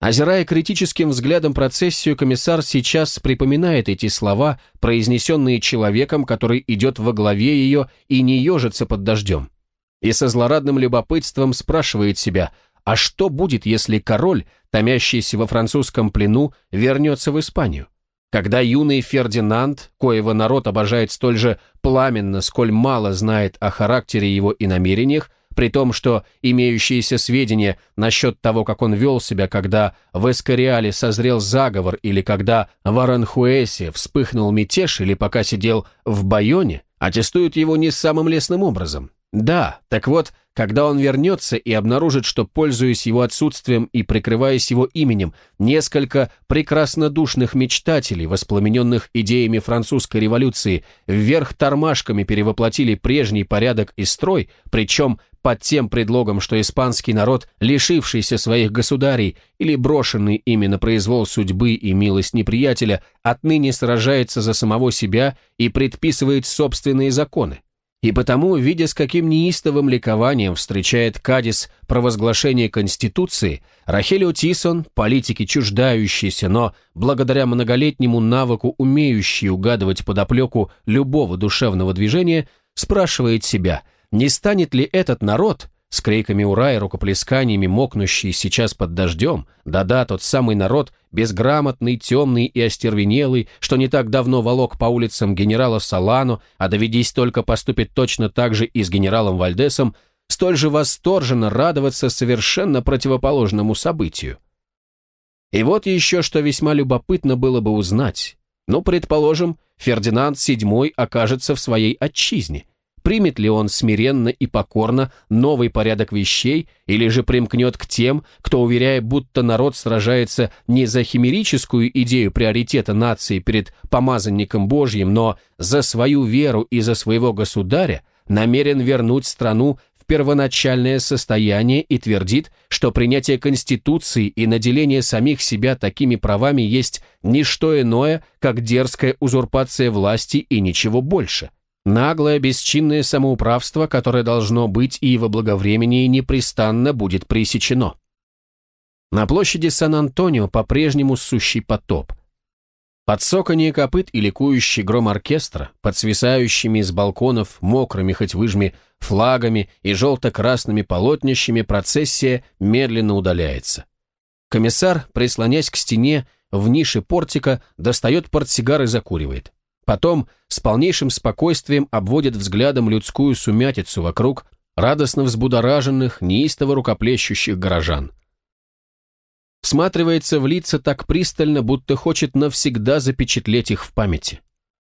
Озирая критическим взглядом процессию, комиссар сейчас припоминает эти слова, произнесенные человеком, который идет во главе ее и не ежится под дождем. И со злорадным любопытством спрашивает себя, а что будет, если король, томящийся во французском плену, вернется в Испанию? Когда юный Фердинанд, коего народ обожает столь же пламенно, сколь мало знает о характере его и намерениях, при том, что имеющиеся сведения насчет того, как он вел себя, когда в Эскориале созрел заговор, или когда в Аранхуэсе вспыхнул мятеж, или пока сидел в Байоне, аттестуют его не самым лестным образом. Да, так вот, когда он вернется и обнаружит, что, пользуясь его отсутствием и прикрываясь его именем, несколько прекраснодушных мечтателей, воспламененных идеями французской революции, вверх тормашками перевоплотили прежний порядок и строй, причем под тем предлогом, что испанский народ, лишившийся своих государей или брошенный ими на произвол судьбы и милость неприятеля, отныне сражается за самого себя и предписывает собственные законы. И потому, видя, с каким неистовым ликованием встречает Кадис провозглашение Конституции, Рахелио Тисон, политики чуждающийся, но благодаря многолетнему навыку умеющий угадывать подоплеку любого душевного движения, спрашивает себя, не станет ли этот народ, с криками «Ура!» и рукоплесканиями, мокнущий сейчас под дождем, да-да, тот самый народ, безграмотный, темный и остервенелый, что не так давно волок по улицам генерала Салану, а доведись только поступит точно так же и с генералом Вальдесом, столь же восторженно радоваться совершенно противоположному событию. И вот еще что весьма любопытно было бы узнать. Ну, предположим, Фердинанд VII окажется в своей отчизне – Примет ли он смиренно и покорно новый порядок вещей, или же примкнет к тем, кто, уверяя, будто народ сражается не за химерическую идею приоритета нации перед помазанником Божьим, но за свою веру и за своего государя, намерен вернуть страну в первоначальное состояние и твердит, что принятие Конституции и наделение самих себя такими правами есть не что иное, как дерзкая узурпация власти и ничего больше. Наглое, бесчинное самоуправство, которое должно быть и во благовремении непрестанно будет пресечено. На площади Сан-Антонио по-прежнему сущий потоп. Под соконье копыт и ликующий гром оркестра, под свисающими с балконов мокрыми хоть выжми флагами и желто-красными полотнищами процессия медленно удаляется. Комиссар, прислонясь к стене, в нише портика, достает портсигар и закуривает. Потом с полнейшим спокойствием обводит взглядом людскую сумятицу вокруг радостно взбудораженных, неистово рукоплещущих горожан. Всматривается в лица так пристально, будто хочет навсегда запечатлеть их в памяти.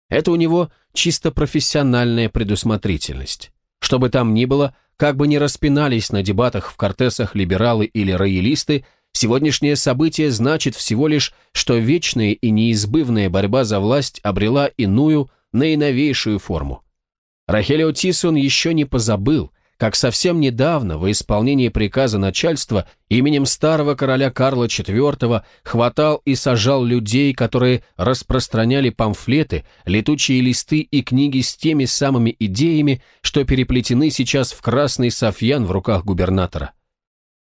Это у него чисто профессиональная предусмотрительность. Что бы там ни было, как бы ни распинались на дебатах в кортесах либералы или роялисты, Сегодняшнее событие значит всего лишь, что вечная и неизбывная борьба за власть обрела иную, наиновейшую форму. Рахелио Тисон еще не позабыл, как совсем недавно, во исполнении приказа начальства, именем старого короля Карла IV хватал и сажал людей, которые распространяли памфлеты, летучие листы и книги с теми самыми идеями, что переплетены сейчас в красный софьян в руках губернатора.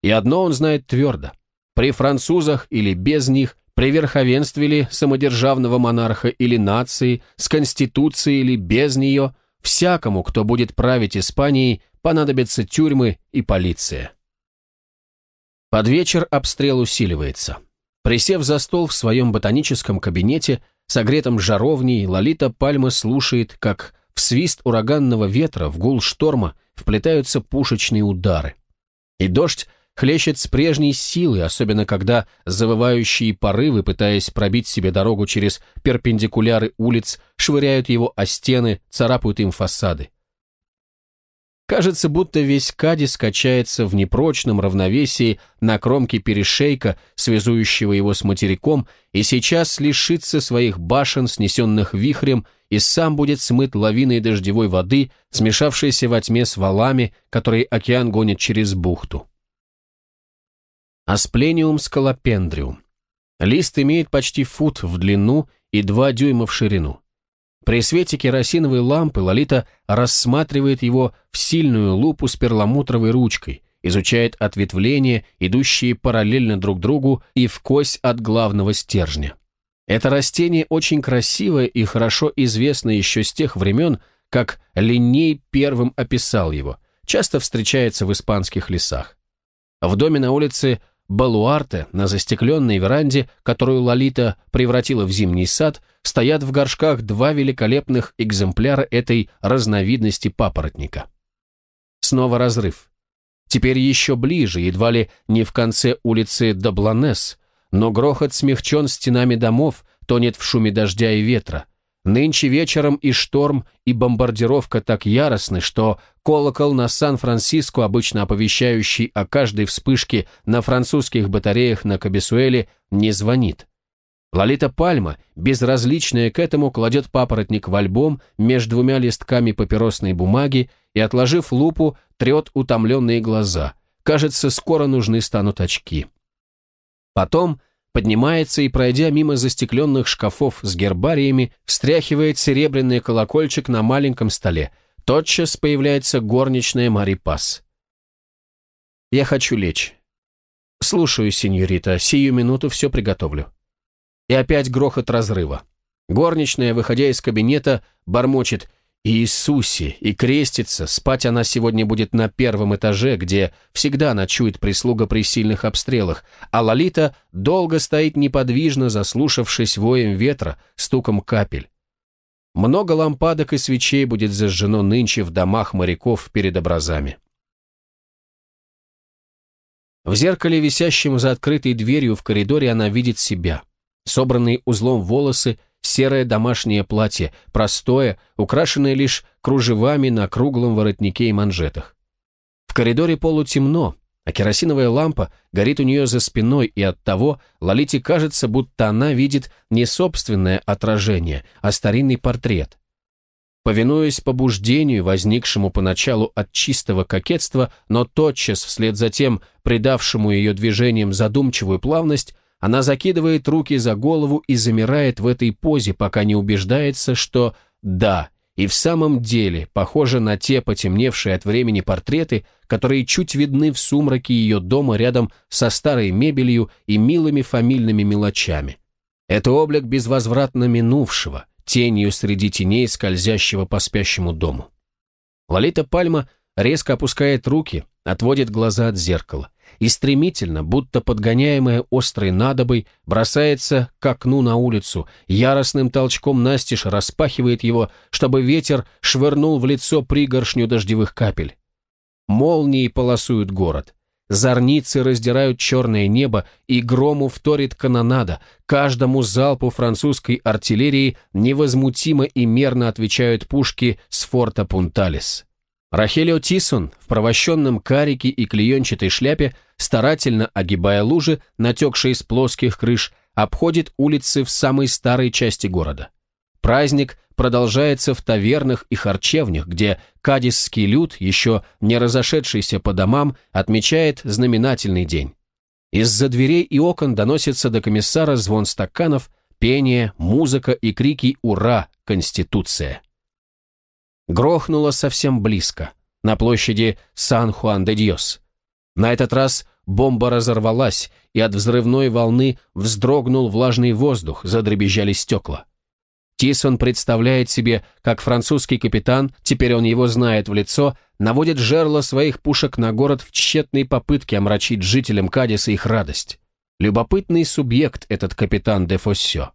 И одно он знает твердо – при французах или без них, при верховенстве ли самодержавного монарха или нации, с конституцией или без нее, всякому, кто будет править Испанией, понадобятся тюрьмы и полиция. Под вечер обстрел усиливается. Присев за стол в своем ботаническом кабинете, согретом жаровней, Лолита Пальма слушает, как в свист ураганного ветра, в гул шторма вплетаются пушечные удары. И дождь хлещет с прежней силой, особенно когда завывающие порывы, пытаясь пробить себе дорогу через перпендикуляры улиц, швыряют его о стены, царапают им фасады. Кажется, будто весь Кадис качается в непрочном равновесии на кромке перешейка, связующего его с материком, и сейчас лишится своих башен, снесенных вихрем, и сам будет смыт лавиной дождевой воды, смешавшейся во тьме с валами, которые океан гонит через бухту. Асплениум скалопендриум. Лист имеет почти фут в длину и 2 дюйма в ширину. При свете керосиновой лампы Лолита рассматривает его в сильную лупу с перламутровой ручкой, изучает ответвления, идущие параллельно друг другу и вкось от главного стержня. Это растение очень красивое и хорошо известно еще с тех времен, как Линней первым описал его, часто встречается в испанских лесах. В доме на улице Балуарте на застекленной веранде, которую Лолита превратила в зимний сад, стоят в горшках два великолепных экземпляра этой разновидности папоротника. Снова разрыв. Теперь еще ближе, едва ли не в конце улицы Добланес, но грохот смягчен стенами домов, тонет в шуме дождя и ветра. Нынче вечером и шторм, и бомбардировка так яростны, что колокол на Сан-Франциско, обычно оповещающий о каждой вспышке на французских батареях на Кабесуэле, не звонит. Лолита Пальма, безразличная к этому, кладет папоротник в альбом между двумя листками папиросной бумаги и, отложив лупу, трет утомленные глаза. Кажется, скоро нужны станут очки. Потом поднимается и, пройдя мимо застекленных шкафов с гербариями, встряхивает серебряный колокольчик на маленьком столе. Тотчас появляется горничная Мари Пас. «Я хочу лечь». «Слушаю, сеньорита, сию минуту все приготовлю». И опять грохот разрыва. Горничная, выходя из кабинета, бормочет Иисусе, и крестится, спать она сегодня будет на первом этаже, где всегда ночует прислуга при сильных обстрелах, а Лолита долго стоит неподвижно, заслушавшись воем ветра, стуком капель. Много лампадок и свечей будет зажжено нынче в домах моряков перед образами. В зеркале, висящем за открытой дверью в коридоре, она видит себя. Собранные узлом волосы, серое домашнее платье, простое, украшенное лишь кружевами на круглом воротнике и манжетах. В коридоре полутемно, а керосиновая лампа горит у нее за спиной, и оттого Лолите кажется, будто она видит не собственное отражение, а старинный портрет. Повинуясь побуждению, возникшему поначалу от чистого кокетства, но тотчас вслед за тем придавшему ее движениям задумчивую плавность, она закидывает руки за голову и замирает в этой позе, пока не убеждается, что да, и в самом деле похоже на те потемневшие от времени портреты, которые чуть видны в сумраке ее дома рядом со старой мебелью и милыми фамильными мелочами. Это облик безвозвратно минувшего, тенью среди теней, скользящего по спящему дому. Лолита Пальма резко опускает руки, отводит глаза от зеркала и стремительно, будто подгоняемая острой надобой, бросается к окну на улицу, яростным толчком настежь распахивает его, чтобы ветер швырнул в лицо пригоршню дождевых капель. Молнии полосуют город. Зорницы раздирают черное небо, и грому вторит канонада. Каждому залпу французской артиллерии невозмутимо и мерно отвечают пушки с форта Пунталис. Рахелио Тисон в провощенном карике и клеенчатой шляпе, старательно огибая лужи, натекшие с плоских крыш, обходит улицы в самой старой части города. Праздник продолжается в тавернах и харчевнях, где кадисский люд, еще не разошедшийся по домам, отмечает знаменательный день. Из-за дверей и окон доносится до комиссара звон стаканов, пение, музыка и крики «Ура! Конституция!». Грохнуло совсем близко, на площади Сан-Хуан-де-Диос. На этот раз бомба разорвалась, и от взрывной волны вздрогнул влажный воздух, задребезжали стекла. Тисон представляет себе, как французский капитан, теперь он его знает в лицо, наводит жерло своих пушек на город в тщетной попытке омрачить жителям Кадиса их радость. Любопытный субъект этот капитан де Фоссё.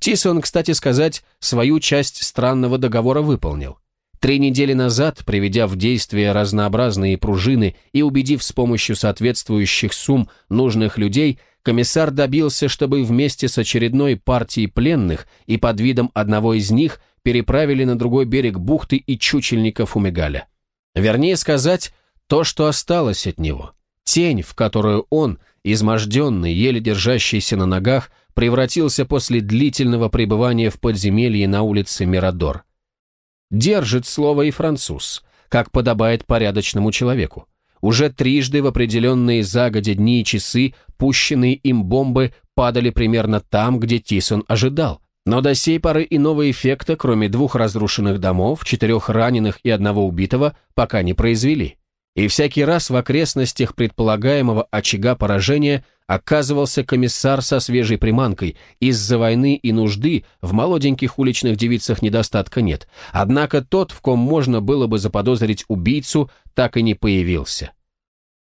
Тисон, кстати сказать, свою часть странного договора выполнил. Три недели назад, приведя в действие разнообразные пружины и убедив с помощью соответствующих сумм нужных людей, комиссар добился, чтобы вместе с очередной партией пленных и под видом одного из них переправили на другой берег бухты и чучельника Фумигаля. Вернее сказать, то, что осталось от него. Тень, в которую он, изможденный, еле держащийся на ногах, превратился после длительного пребывания в подземелье на улице Мирадор. Держит слово и француз, как подобает порядочному человеку. Уже трижды в определенные загодя дни и часы пущенные им бомбы падали примерно там, где Тисон ожидал. Но до сей поры иного эффекта, кроме двух разрушенных домов, четырех раненых и одного убитого, пока не произвели. И всякий раз в окрестностях предполагаемого очага поражения оказывался комиссар со свежей приманкой. Из-за войны и нужды в молоденьких уличных девицах недостатка нет. Однако тот, в ком можно было бы заподозрить убийцу, так и не появился.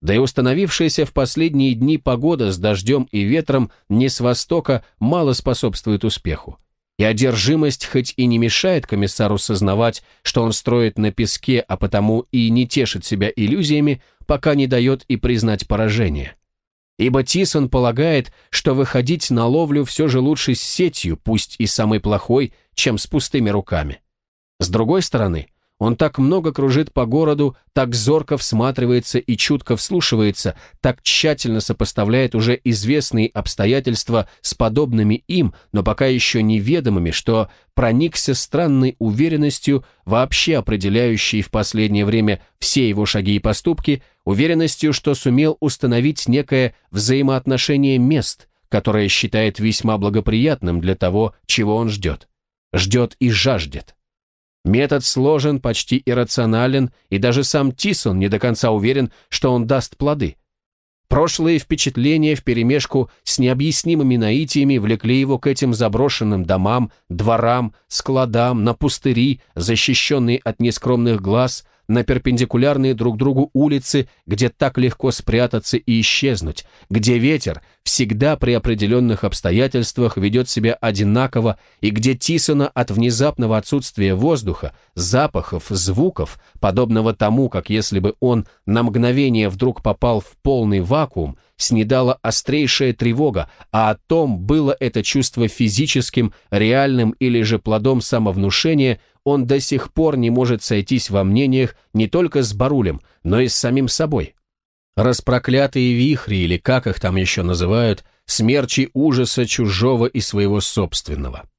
Да и установившаяся в последние дни погода с дождем и ветром не с востока мало способствует успеху. И одержимость хоть и не мешает комиссару сознавать, что он строит на песке, а потому и не тешит себя иллюзиями, пока не дает и признать поражение. Ибо Тисон полагает, что выходить на ловлю все же лучше с сетью, пусть и самой плохой, чем с пустыми руками. С другой стороны, он так много кружит по городу, так зорко всматривается и чутко вслушивается, так тщательно сопоставляет уже известные обстоятельства с подобными им, но пока еще неведомыми, что проникся странной уверенностью, вообще определяющей в последнее время все его шаги и поступки, уверенностью, что сумел установить некое взаимоотношение мест, которое считает весьма благоприятным для того, чего он ждет. Ждет и жаждет. Метод сложен, почти иррационален, и даже сам Тисон не до конца уверен, что он даст плоды. Прошлые впечатления вперемешку с необъяснимыми наитиями влекли его к этим заброшенным домам, дворам, складам, на пустыри, защищенные от нескромных глаз, на перпендикулярные друг другу улицы, где так легко спрятаться и исчезнуть, где ветер всегда при определенных обстоятельствах ведет себя одинаково и где Тисона от внезапного отсутствия воздуха, запахов, звуков, подобного тому, как если бы он на мгновение вдруг попал в полный вакуум, снедала острейшая тревога, а о том, было это чувство физическим, реальным или же плодом самовнушения, он до сих пор не может сойтись во мнениях не только с Барулем, но и с самим собой. Распроклятые вихри, или как их там еще называют, смерчи ужаса чужого и своего собственного.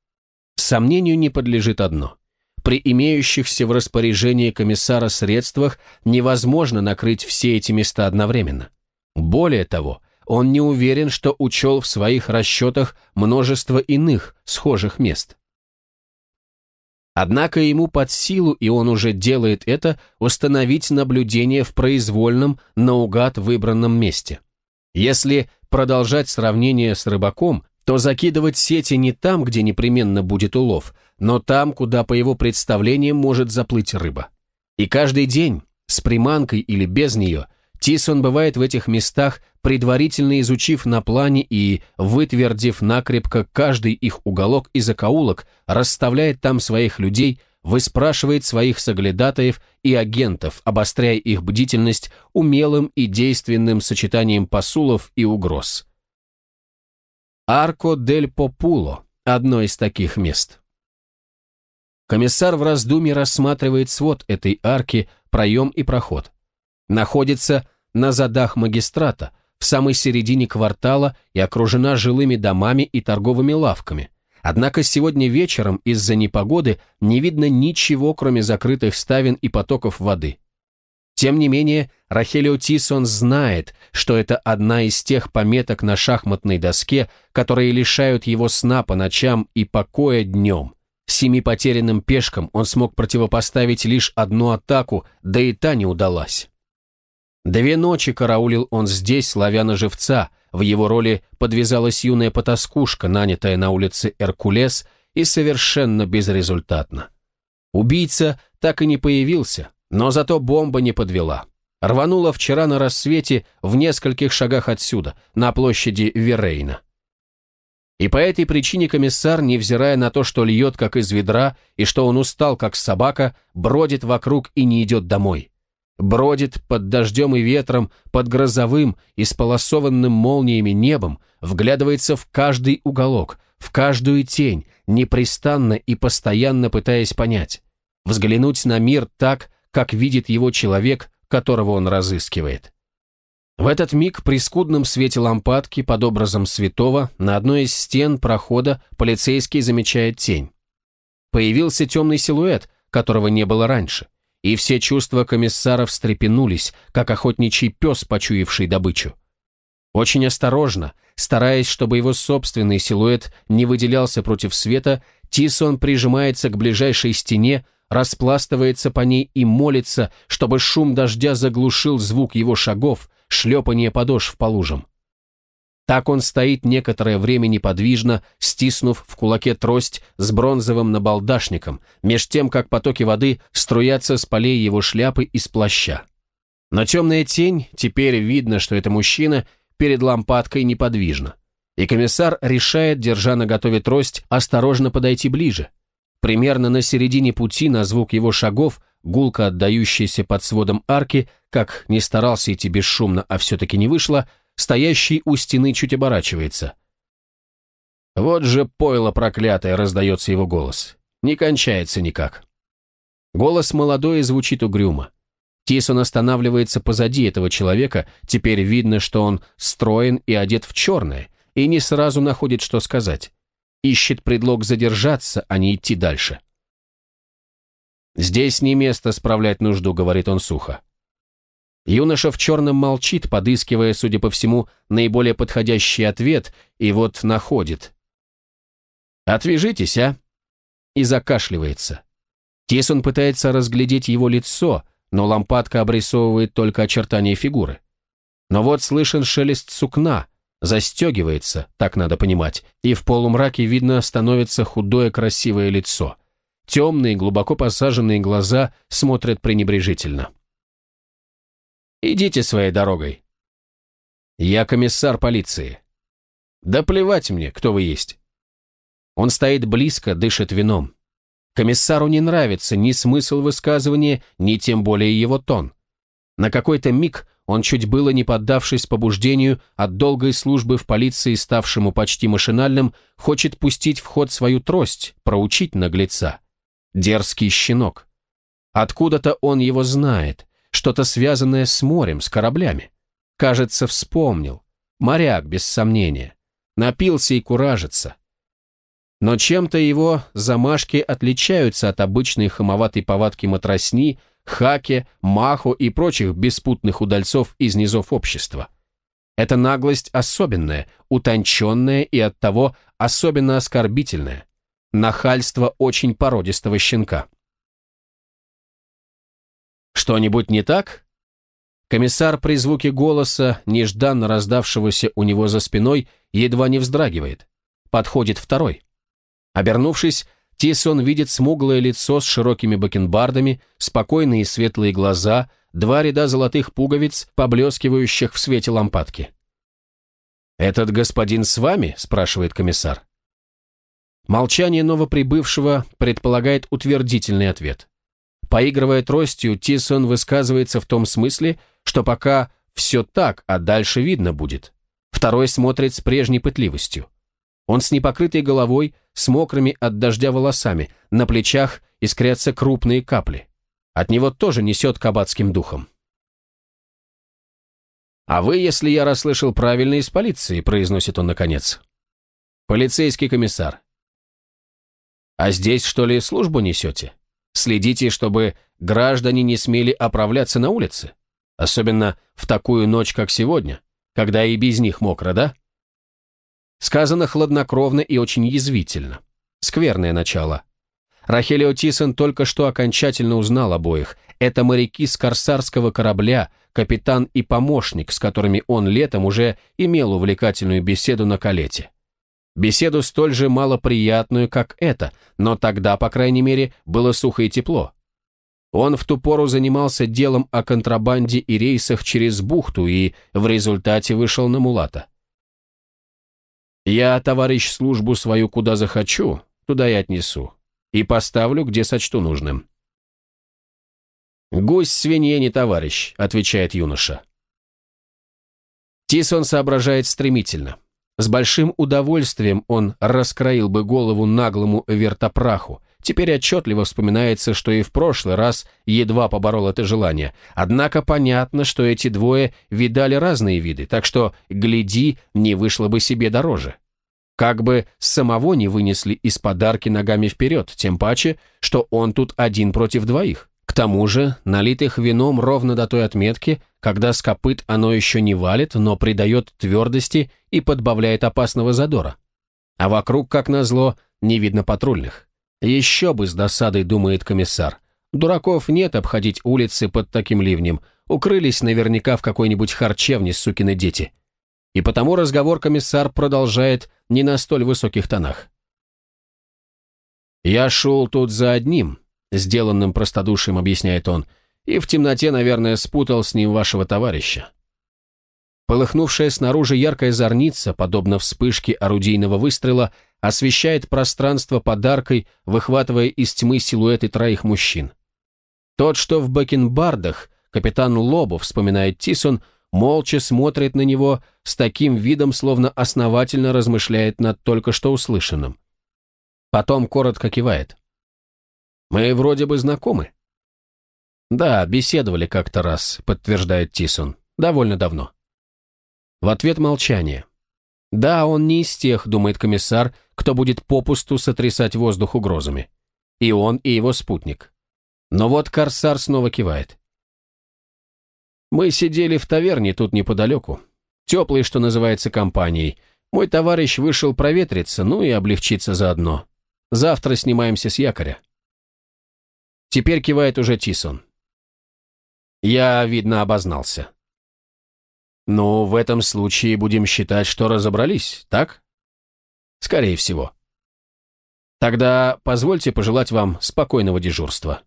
Сомнению не подлежит одно. При имеющихся в распоряжении комиссара средствах невозможно накрыть все эти места одновременно. Более того, он не уверен, что учел в своих расчетах множество иных схожих мест. Однако ему под силу, и он уже делает это, установить наблюдение в произвольном, наугад выбранном месте. Если продолжать сравнение с рыбаком, то закидывать сети не там, где непременно будет улов, но там, куда по его представлениям может заплыть рыба. И каждый день, с приманкой или без нее – Тисон бывает в этих местах, предварительно изучив на плане и вытвердив накрепко каждый их уголок и закоулок, расставляет там своих людей, выспрашивает своих соглядатаев и агентов, обостряя их бдительность умелым и действенным сочетанием посулов и угроз. Арко дель Популо – одно из таких мест. Комиссар в раздумье рассматривает свод этой арки, проем и проход – находится на задах магистрата, в самой середине квартала и окружена жилыми домами и торговыми лавками. Однако сегодня вечером из-за непогоды не видно ничего, кроме закрытых ставен и потоков воды. Тем не менее, Рахелио Тисон знает, что это одна из тех пометок на шахматной доске, которые лишают его сна по ночам и покоя днем. Семи потерянным пешкам он смог противопоставить лишь одну атаку, да и та не удалась. Две ночи караулил он здесь, славя на живца, в его роли подвязалась юная потаскушка, нанятая на улице Эркулес, и совершенно безрезультатно. Убийца так и не появился, но зато бомба не подвела. Рванула вчера на рассвете в нескольких шагах отсюда, на площади Верейна. И по этой причине комиссар, невзирая на то, что льет как из ведра, и что он устал как собака, бродит вокруг и не идет домой бродит под дождем и ветром, под грозовым, исполосованным молниями небом, вглядывается в каждый уголок, в каждую тень, непрестанно и постоянно пытаясь понять, взглянуть на мир так, как видит его человек, которого он разыскивает. В этот миг при скудном свете лампадки под образом святого на одной из стен прохода полицейский замечает тень. Появился темный силуэт, которого не было раньше – и все чувства комиссара встрепенулись, как охотничий пес, почуявший добычу. Очень осторожно, стараясь, чтобы его собственный силуэт не выделялся против света, Тисон прижимается к ближайшей стене, распластывается по ней и молится, чтобы шум дождя заглушил звук его шагов, шлепание подошв по лужам. Так он стоит некоторое время неподвижно, стиснув в кулаке трость с бронзовым набалдашником, меж тем, как потоки воды струятся с полей его шляпы из плаща. Но темная тень, теперь видно, что это мужчина, перед лампадкой неподвижна. И комиссар решает, держа на готове трость, осторожно подойти ближе. Примерно на середине пути на звук его шагов, гулко отдающийся под сводом арки, как не старался идти бесшумно, а все-таки не вышло, стоящий у стены чуть оборачивается. «Вот же пойло проклятое!» — раздается его голос. Не кончается никак. Голос молодой звучит угрюмо. Тисон останавливается позади этого человека, теперь видно, что он строен и одет в черное, и не сразу находит, что сказать. Ищет предлог задержаться, а не идти дальше. «Здесь не место справлять нужду», — говорит он сухо. Юноша в черном молчит, подыскивая, судя по всему, наиболее подходящий ответ, и вот находит. «Отвяжитесь, а?» И закашливается. Тисон пытается разглядеть его лицо, но лампадка обрисовывает только очертания фигуры. Но вот слышен шелест сукна, застегивается, так надо понимать, и в полумраке видно становится худое красивое лицо. Темные, глубоко посаженные глаза смотрят пренебрежительно. «Идите своей дорогой». «Я комиссар полиции». «Да плевать мне, кто вы есть». Он стоит близко, дышит вином. Комиссару не нравится ни смысл высказывания, ни тем более его тон. На какой-то миг он, чуть было не поддавшись побуждению от долгой службы в полиции, ставшему почти машинальным, хочет пустить в ход свою трость, проучить наглеца. Дерзкий щенок. Откуда-то он его знает, что-то связанное с морем, с кораблями. Кажется, вспомнил. Моряк, без сомнения. Напился и куражится. Но чем-то его замашки отличаются от обычной хамоватой повадки матросни, хаки, маху и прочих беспутных удальцов из низов общества. Эта наглость особенная, утонченная и оттого особенно оскорбительная. Нахальство очень породистого щенка. «Что-нибудь не так?» Комиссар при звуке голоса, нежданно раздавшегося у него за спиной, едва не вздрагивает. Подходит второй. Обернувшись, Тисон видит смуглое лицо с широкими бакенбардами, спокойные светлые глаза, два ряда золотых пуговиц, поблескивающих в свете лампадки. «Этот господин с вами?» – спрашивает комиссар. Молчание новоприбывшего предполагает утвердительный ответ. Поигрывая тростью, Тисон высказывается в том смысле, что пока все так, а дальше видно будет. Второй смотрит с прежней пытливостью. Он с непокрытой головой, с мокрыми от дождя волосами, на плечах искрятся крупные капли. От него тоже несет кабацким духом. «А вы, если я расслышал правильно, из полиции», — произносит он наконец. «Полицейский комиссар». «А здесь, что ли, службу несете? Следите, чтобы граждане не смели оправляться на улице? Особенно в такую ночь, как сегодня, когда и без них мокро, да?» Сказано хладнокровно и очень язвительно. Скверное начало. Рахелио Тисон только что окончательно узнал обоих. Это моряки с корсарского корабля, капитан и помощник, с которыми он летом уже имел увлекательную беседу на калете. Беседу столь же малоприятную, как эта, но тогда, по крайней мере, было сухо и тепло. Он в ту пору занимался делом о контрабанде и рейсах через бухту и в результате вышел на Мулата. Я, товарищ, службу свою куда захочу, туда и отнесу. И поставлю, где сочту нужным. «Гусь свинье не товарищ», — отвечает юноша. Тисон соображает стремительно. С большим удовольствием он раскроил бы голову наглому вертопраху. Теперь отчетливо вспоминается, что и в прошлый раз едва поборол это желание. Однако понятно, что эти двое видали разные виды, так что, гляди, не вышло бы себе дороже. Как бы самого не вынесли из подарки ногами вперед, тем паче, что он тут один против двоих. К тому же, налитых вином ровно до той отметки, когда с копыт оно еще не валит, но придает твердости и подбавляет опасного задора. А вокруг, как назло, не видно патрульных. Еще бы с досадой думает комиссар. Дураков нет обходить улицы под таким ливнем. Укрылись наверняка в какой-нибудь харчевне, сукины дети. И потому разговор комиссар продолжает не на столь высоких тонах. «Я шел тут за одним», — сделанным простодушием объясняет он, «и в темноте, наверное, спутал с ним вашего товарища». Полыхнувшая снаружи яркая зорница, подобно вспышке орудийного выстрела, освещает пространство подаркой, выхватывая из тьмы силуэты троих мужчин. Тот, что в бакенбардах, капитан Лобо, вспоминает Тисон, молча смотрит на него с таким видом, словно основательно размышляет над только что услышанным. Потом коротко кивает. «Мы вроде бы знакомы». «Да, беседовали как-то раз», — подтверждает Тисон. «Довольно давно». В ответ молчание. Да, он не из тех, думает комиссар, кто будет попусту сотрясать воздух угрозами. И он, и его спутник. Но вот корсар снова кивает. Мы сидели в таверне тут неподалеку. Теплой, что называется, компанией. Мой товарищ вышел проветриться, ну и облегчиться заодно. Завтра снимаемся с якоря. Теперь кивает уже Тисон. Я, видно, обознался. «Ну, в этом случае будем считать, что разобрались, так?» «Скорее всего». «Тогда позвольте пожелать вам спокойного дежурства».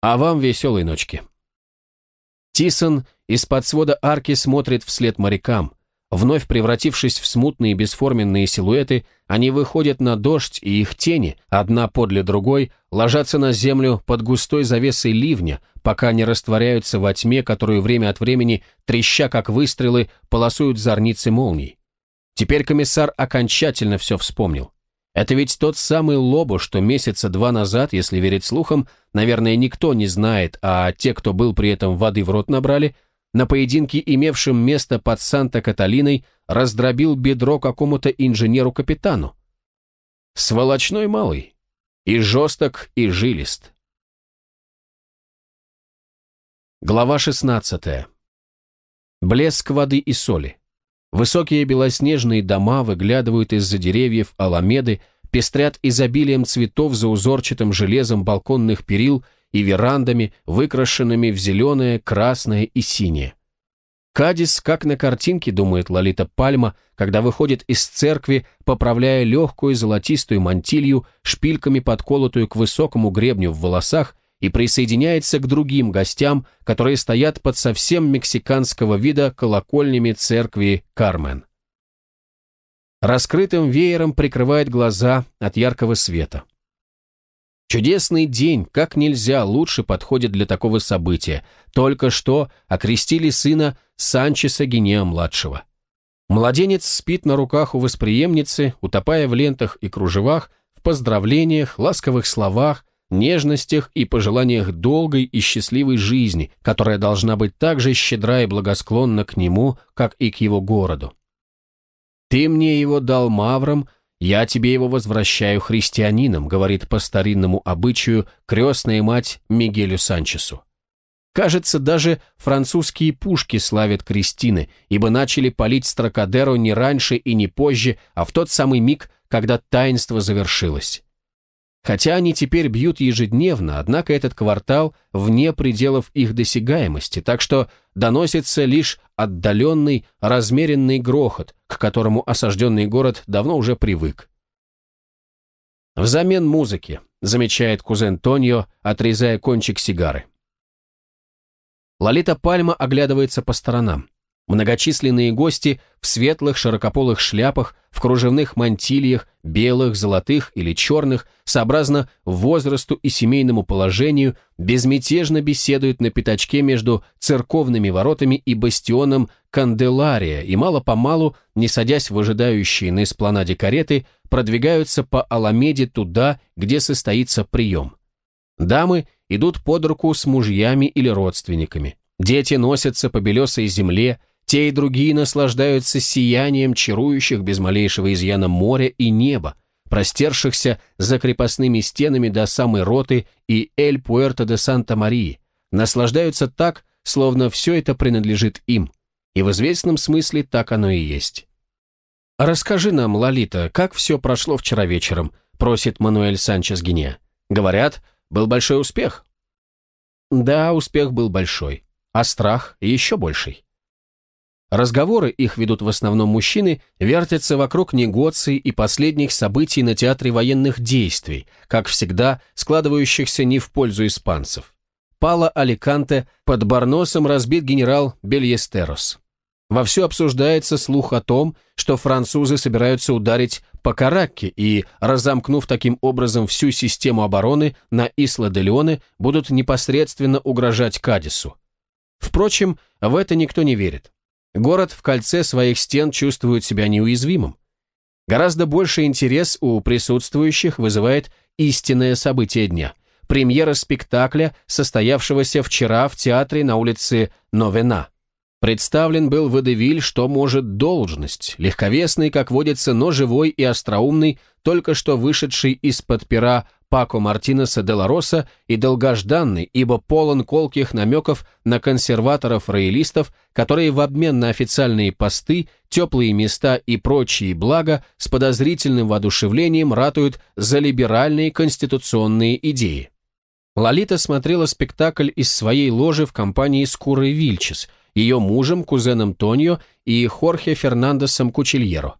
«А вам веселой ночки». Тисон из-под свода арки смотрит вслед морякам. Вновь превратившись в смутные бесформенные силуэты, они выходят на дождь, и их тени, одна подле другой, ложатся на землю под густой завесой ливня, пока не растворяются во тьме, которую время от времени, треща как выстрелы, полосуют зорницы молний. Теперь комиссар окончательно все вспомнил. Это ведь тот самый Лобо, что месяца два назад, если верить слухам, наверное, никто не знает, а те, кто был при этом воды в рот набрали, на поединке, имевшем место под Санта-Каталиной, раздробил бедро какому-то инженеру-капитану. Сволочной малый. И жесток, и жилист. Глава 16. Блеск воды и соли. Высокие белоснежные дома выглядывают из-за деревьев Аламеды, пестрят изобилием цветов за узорчатым железом балконных перил и верандами, выкрашенными в зеленое, красное и синее. Кадис, как на картинке, думает Лолита Пальма, когда выходит из церкви, поправляя легкую золотистую мантилью, шпильками подколотую к высокому гребню в волосах, и присоединяется к другим гостям, которые стоят под совсем мексиканского вида колокольнями церкви Кармен. Раскрытым веером прикрывает глаза от яркого света. Чудесный день, как нельзя лучше подходит для такого события. Только что окрестили сына Санчеса Гинеа-младшего. Младенец спит на руках у восприемницы, утопая в лентах и кружевах, в поздравлениях, ласковых словах, нежностях и пожеланиях долгой и счастливой жизни, которая должна быть так же щедра и благосклонна к нему, как и к его городу. «Ты мне его дал маврам, «Я тебе его возвращаю христианином», говорит по старинному обычаю крестная мать Мигелю Санчесу. Кажется, даже французские пушки славят Кристины, ибо начали палить Строкадеро не раньше и не позже, а в тот самый миг, когда таинство завершилось. Хотя они теперь бьют ежедневно, однако этот квартал вне пределов их досягаемости, так что доносится лишь отдаленный, размеренный грохот, к которому осажденный город давно уже привык. «Взамен музыки», — замечает кузен Тонио, отрезая кончик сигары. Лолита Пальма оглядывается по сторонам. Многочисленные гости в светлых широкополых шляпах, в кружевных мантильях, белых, золотых или черных, сообразно возрасту и семейному положению, безмятежно беседуют на пятачке между церковными воротами и бастионом Канделария и мало-помалу, не садясь в ожидающие на эспланаде кареты, продвигаются по Аламеде туда, где состоится прием. Дамы идут под руку с мужьями или родственниками. Дети носятся по белесой земле, те и другие наслаждаются сиянием чарующих без малейшего изъяна моря и неба, простершихся за крепостными стенами до самой Роты и Эль-Пуэрто де Санта-Марии, наслаждаются так, словно все это принадлежит им. И в известном смысле так оно и есть. «Расскажи нам, Лолита, как все прошло вчера вечером», просит Мануэль Санчес Гине. Говорят, был большой успех. Да, успех был большой, а страх еще больший. Разговоры, их ведут в основном мужчины, вертятся вокруг негоций и последних событий на театре военных действий, как всегда, складывающихся не в пользу испанцев. Пала Аликанте, под Барносом разбит генерал Бельестерос. Вовсю обсуждается слух о том, что французы собираются ударить по Каракке и, разомкнув таким образом всю систему обороны на Исла-де-Леоне, будут непосредственно угрожать Кадису. Впрочем, в это никто не верит. Город в кольце своих стен чувствует себя неуязвимым. Гораздо больше интерес у присутствующих вызывает истинное событие дня – премьера спектакля, состоявшегося вчера в театре на улице Новена. Представлен был Водевиль, что может должность, легковесный, как водится, но живой и остроумный, только что вышедший из-под пера Пако Мартинеса де Лароса и долгожданный, ибо полон колких намеков на консерваторов-роялистов, которые в обмен на официальные посты, теплые места и прочие блага с подозрительным воодушевлением ратуют за либеральные конституционные идеи. Лолита смотрела спектакль из своей ложи в компании с Курой Вильчес – ее мужем, кузеном Тонио и Хорхе Фернандесом Кучильеро.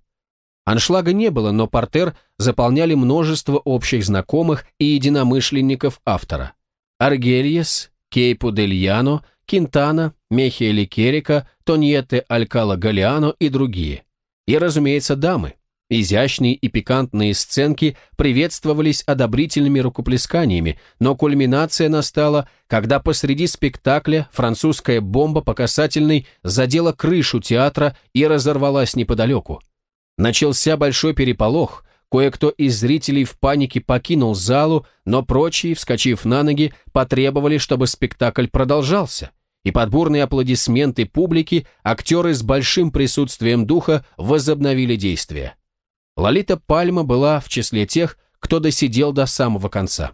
Аншлага не было, но портер заполняли множество общих знакомых и единомышленников автора. Аргельес, Кейпу Дель Яно, Кинтана, Мехиэли Керика, Тоньетте Алькала Галиано и другие. И, разумеется, дамы. Изящные и пикантные сценки приветствовались одобрительными рукоплесканиями, но кульминация настала, когда посреди спектакля французская бомба по касательной задела крышу театра и разорвалась неподалеку. Начался большой переполох, кое-кто из зрителей в панике покинул залу, но прочие, вскочив на ноги, потребовали, чтобы спектакль продолжался. И под бурные аплодисменты публики актеры с большим присутствием духа возобновили действие. Лолита Пальма была в числе тех, кто досидел до самого конца.